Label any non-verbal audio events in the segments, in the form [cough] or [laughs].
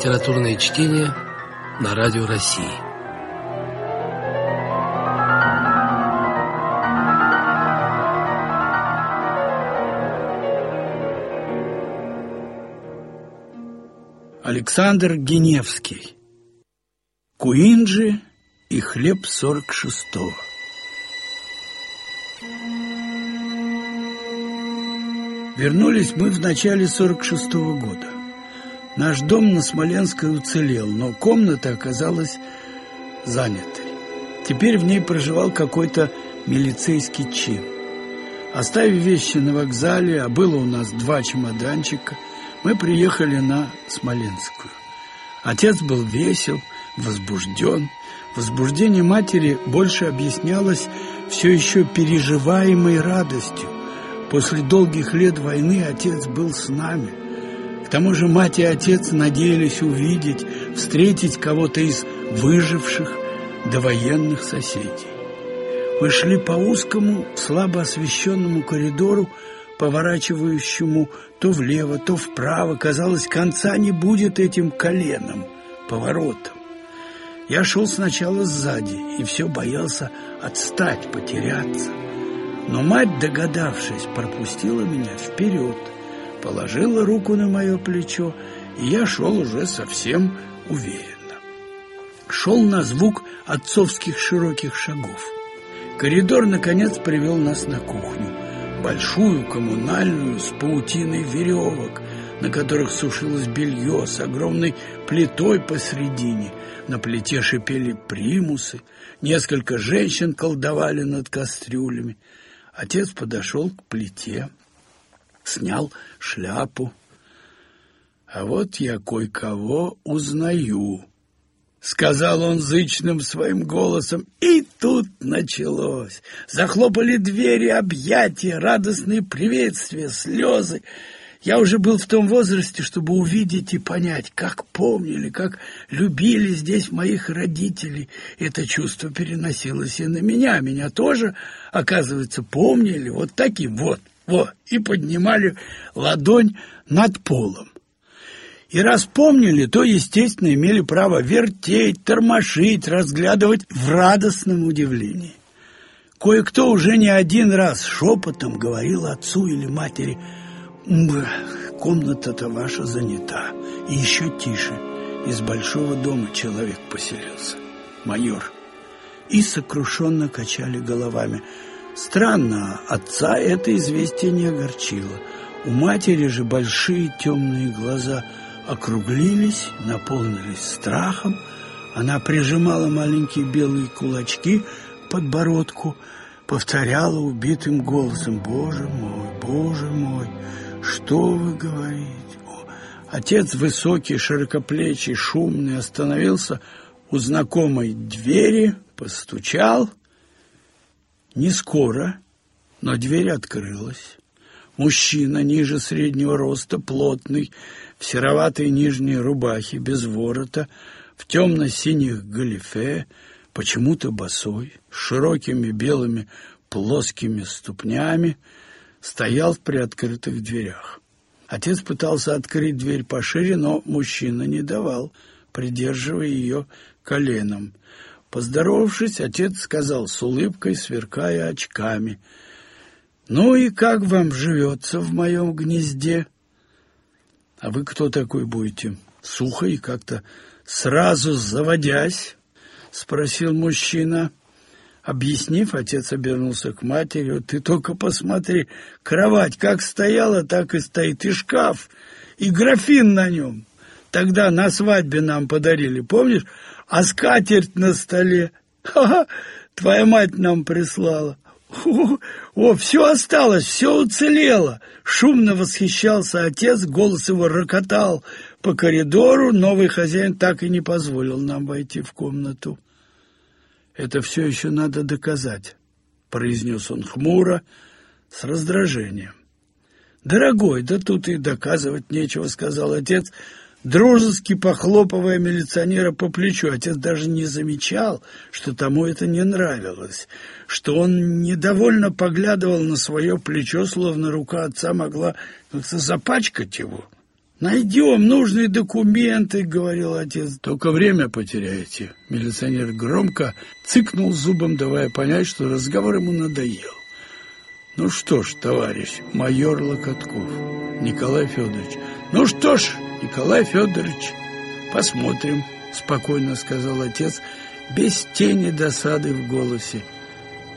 Литературное чтение на Радио России. Александр Геневский Куинджи и хлеб сорок шестого Вернулись мы в начале сорок шестого года. Наш дом на Смоленской уцелел, но комната оказалась занятой. Теперь в ней проживал какой-то милицейский чин. Оставив вещи на вокзале, а было у нас два чемоданчика, мы приехали на Смоленскую. Отец был весел, возбужден. Возбуждение матери больше объяснялось все еще переживаемой радостью. После долгих лет войны отец был с нами. Тому же мать и отец надеялись увидеть, встретить кого-то из выживших довоенных соседей. Мы шли по узкому, слабо освещенному коридору, поворачивающему то влево, то вправо. Казалось, конца не будет этим коленом, поворотом. Я шел сначала сзади и все боялся отстать, потеряться. Но мать, догадавшись, пропустила меня вперед, положила руку на мое плечо, и я шел уже совсем уверенно. Шел на звук отцовских широких шагов. Коридор, наконец, привел нас на кухню. Большую, коммунальную, с паутиной веревок, на которых сушилось белье, с огромной плитой посредине. На плите шипели примусы, несколько женщин колдовали над кастрюлями. Отец подошел к плите, снял шляпу. А вот я кое-кого узнаю, — сказал он зычным своим голосом. И тут началось. Захлопали двери, объятия, радостные приветствия, слезы. Я уже был в том возрасте, чтобы увидеть и понять, как помнили, как любили здесь моих родителей. Это чувство переносилось и на меня. Меня тоже, оказывается, помнили вот таким вот, вот, и поднимали ладонь над полом. И раз помнили, то, естественно, имели право вертеть, тормошить, разглядывать в радостном удивлении. Кое-кто уже не один раз шепотом говорил отцу или матери «Комната-то ваша занята». И еще тише. Из большого дома человек поселился. Майор. И сокрушенно качали головами. Странно, отца это известие не огорчило. У матери же большие темные глаза – округлились, наполнились страхом. Она прижимала маленькие белые кулачки к подбородку, повторяла убитым голосом «Боже мой, Боже мой, что вы говорите?» Отец высокий, широкоплечий, шумный остановился у знакомой двери, постучал. Не скоро, но дверь открылась. Мужчина ниже среднего роста, плотный, в сероватой нижней рубахе, без ворота, в темно-синих галифе, почему-то босой, с широкими белыми плоскими ступнями, стоял в приоткрытых дверях. Отец пытался открыть дверь пошире, но мужчина не давал, придерживая ее коленом. Поздоровавшись, отец сказал с улыбкой, сверкая очками, «Ну и как вам живется в моем гнезде?» А вы кто такой будете? Сухо и как-то сразу заводясь, спросил мужчина. Объяснив, отец обернулся к матери. Ты только посмотри, кровать как стояла, так и стоит, и шкаф, и графин на нем. Тогда на свадьбе нам подарили, помнишь? А скатерть на столе. Ха-ха, твоя мать нам прислала. О, все осталось, все уцелело. Шумно восхищался отец, голос его рокотал по коридору. Новый хозяин так и не позволил нам войти в комнату. Это все еще надо доказать, произнес он хмуро, с раздражением. Дорогой, да тут и доказывать нечего, сказал отец, дружески похлопывая милиционера по плечу. Отец даже не замечал, что тому это не нравилось, что он недовольно поглядывал на свое плечо, словно рука отца могла как-то запачкать его. Найдем нужные документы, говорил отец. Только время потеряете. Милиционер громко цыкнул зубом, давая понять, что разговор ему надоел. Ну что ж, товарищ майор Локотков, Николай Федорович. Ну что ж, Николай Федорович, посмотрим, спокойно сказал отец, без тени досады в голосе.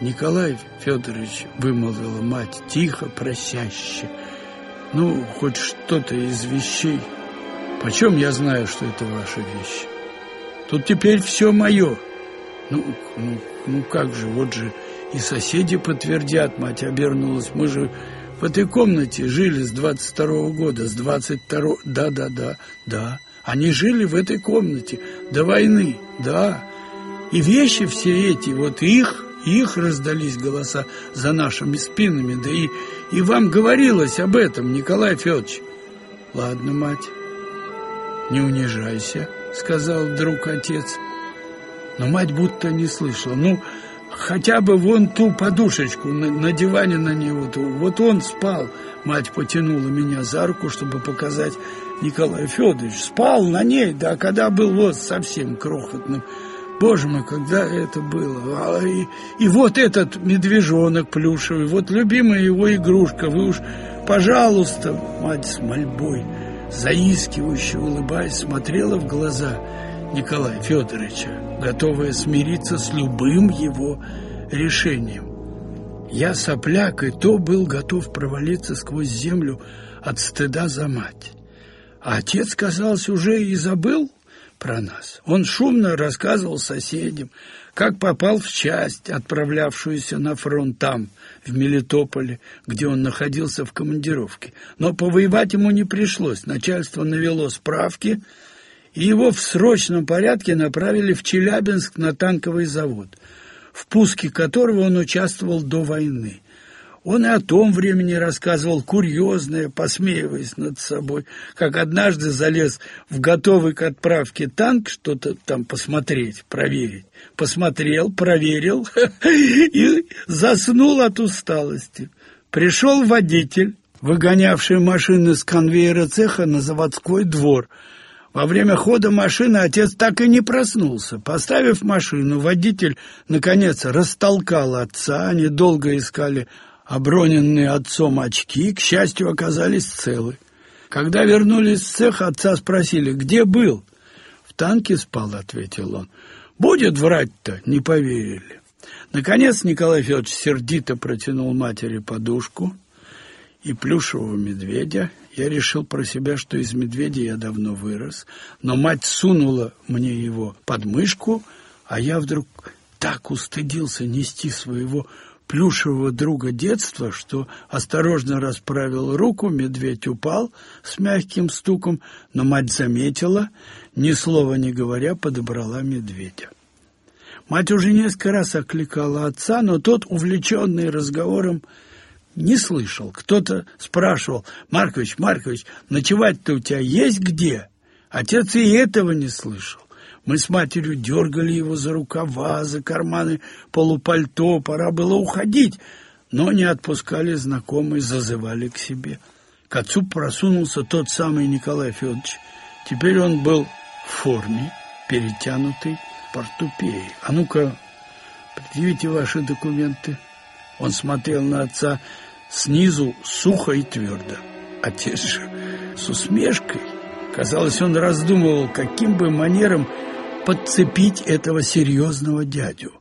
Николай Федорович, вымолвила мать, тихо, просяще, ну, хоть что-то из вещей. Почем я знаю, что это ваша вещь? Тут теперь все мое. Ну, ну, ну как же, вот же и соседи подтвердят, мать обернулась. Мы же в этой комнате жили с 22-го года, с 22-го... Да-да-да, да. Они жили в этой комнате до войны, да. И вещи все эти, вот их, их раздались голоса за нашими спинами, да и, и вам говорилось об этом, Николай Федорович. Ладно, мать, не унижайся, сказал вдруг отец. Но мать будто не слышала. Ну, хотя бы вон ту подушечку на, на диване на него. Вот он спал. Мать потянула меня за руку, чтобы показать Николай Федорович. Спал на ней, да, когда был вот совсем крохотным. Боже мой, когда это было? А, и, и вот этот медвежонок плюшевый, вот любимая его игрушка. Вы уж, пожалуйста, мать с мольбой, заискивающе улыбаясь, смотрела в глаза Николая Федоровича, готовая смириться с любым его решением. Я, сопляк, и то был готов провалиться сквозь землю от стыда за мать. А отец, казалось, уже и забыл про нас. Он шумно рассказывал соседям, как попал в часть, отправлявшуюся на фронт там, в Мелитополе, где он находился в командировке. Но повоевать ему не пришлось. Начальство навело справки, его в срочном порядке направили в Челябинск на танковый завод, в пуске которого он участвовал до войны. Он и о том времени рассказывал курьезное, посмеиваясь над собой, как однажды залез в готовый к отправке танк что-то там посмотреть, проверить. Посмотрел, проверил [laughs] и заснул от усталости. Пришел водитель, выгонявший машины с конвейера цеха на заводской двор. Во время хода машины отец так и не проснулся. Поставив машину, водитель, наконец, растолкал отца. Они долго искали Оброненные отцом очки, к счастью, оказались целы. Когда вернулись с цеха, отца спросили, где был? В танке спал, ответил он. Будет врать-то, не поверили. Наконец Николай Федорович сердито протянул матери подушку и плюшевого медведя. Я решил про себя, что из медведя я давно вырос, но мать сунула мне его под мышку, а я вдруг так устыдился нести своего плюшевого друга детства, что осторожно расправил руку, медведь упал с мягким стуком, но мать заметила, ни слова не говоря, подобрала медведя. Мать уже несколько раз окликала отца, но тот, увлеченный разговором, не слышал. Кто-то спрашивал, «Маркович, Маркович, ночевать-то у тебя есть где?» Отец и этого не слышал. Мы с матерью дергали его за рукава, за карманы полупальто, пора было уходить, но не отпускали знакомые, зазывали к себе. К отцу просунулся тот самый Николай Федорович. Теперь он был в форме, перетянутый портупеей. А ну-ка, предъявите ваши документы. Он смотрел на отца снизу сухо и твердо. Отец же с усмешкой. Казалось, он раздумывал, каким бы манером подцепить этого серьезного дядю.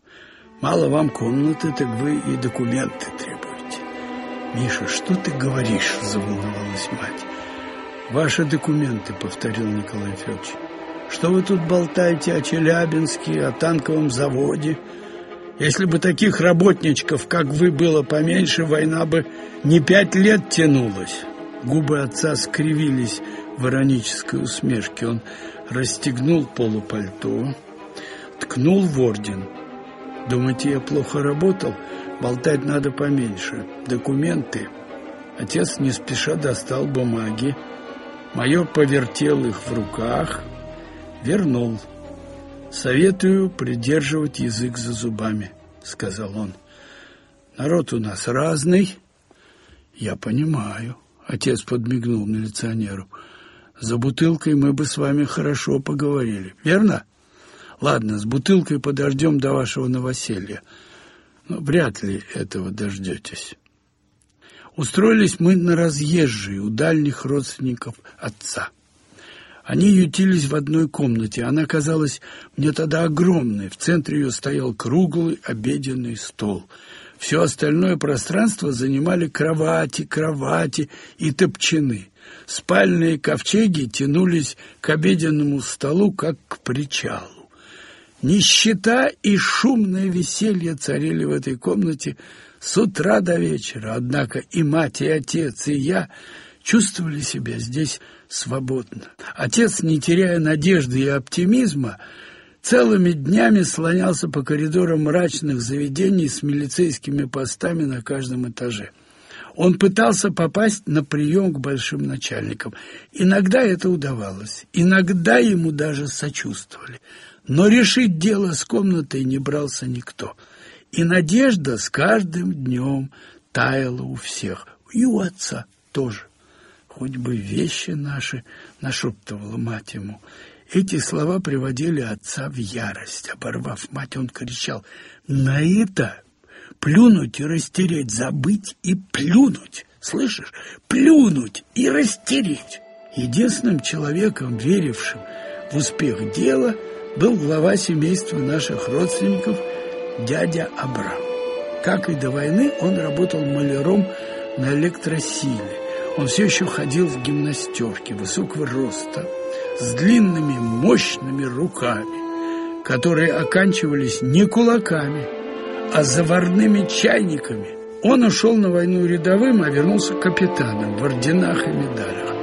Мало вам комнаты, так вы и документы требуете. Миша, что ты говоришь? Заволновалась мать. Ваши документы, повторил Николай Федорович. Что вы тут болтаете о Челябинске, о танковом заводе? Если бы таких работничков, как вы, было поменьше, война бы не пять лет тянулась. Губы отца скривились в иронической усмешке. Он расстегнул полупальто, ткнул в орден. Думаете, я плохо работал? Болтать надо поменьше. Документы. Отец не спеша достал бумаги. Майор повертел их в руках, вернул. «Советую придерживать язык за зубами», — сказал он. «Народ у нас разный». «Я понимаю», — отец подмигнул милиционеру. За бутылкой мы бы с вами хорошо поговорили, верно? Ладно, с бутылкой подождем до вашего новоселья. Но вряд ли этого дождетесь. Устроились мы на разъезжие у дальних родственников отца. Они ютились в одной комнате. Она казалась мне тогда огромной. В центре ее стоял круглый обеденный стол. Все остальное пространство занимали кровати, кровати и топчаны. Спальные ковчеги тянулись к обеденному столу, как к причалу. Нищета и шумное веселье царили в этой комнате с утра до вечера. Однако и мать, и отец, и я чувствовали себя здесь свободно. Отец, не теряя надежды и оптимизма, целыми днями слонялся по коридорам мрачных заведений с милицейскими постами на каждом этаже. Он пытался попасть на прием к большим начальникам. Иногда это удавалось, иногда ему даже сочувствовали. Но решить дело с комнатой не брался никто. И надежда с каждым днем таяла у всех, и у отца тоже хоть бы вещи наши, — нашептывала мать ему. Эти слова приводили отца в ярость. Оборвав мать, он кричал «На это! Плюнуть и растереть, забыть и плюнуть! Слышишь? Плюнуть и растереть!» Единственным человеком, верившим в успех дела, был глава семейства наших родственников, дядя Абрам. Как и до войны, он работал маляром на электросиле. Он все еще ходил в гимнастерке высокого роста, с длинными мощными руками, которые оканчивались не кулаками, а заварными чайниками. Он ушел на войну рядовым, а вернулся капитаном в орденах и медалях.